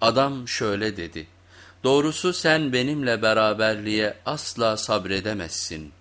Adam şöyle dedi, doğrusu sen benimle beraberliğe asla sabredemezsin.''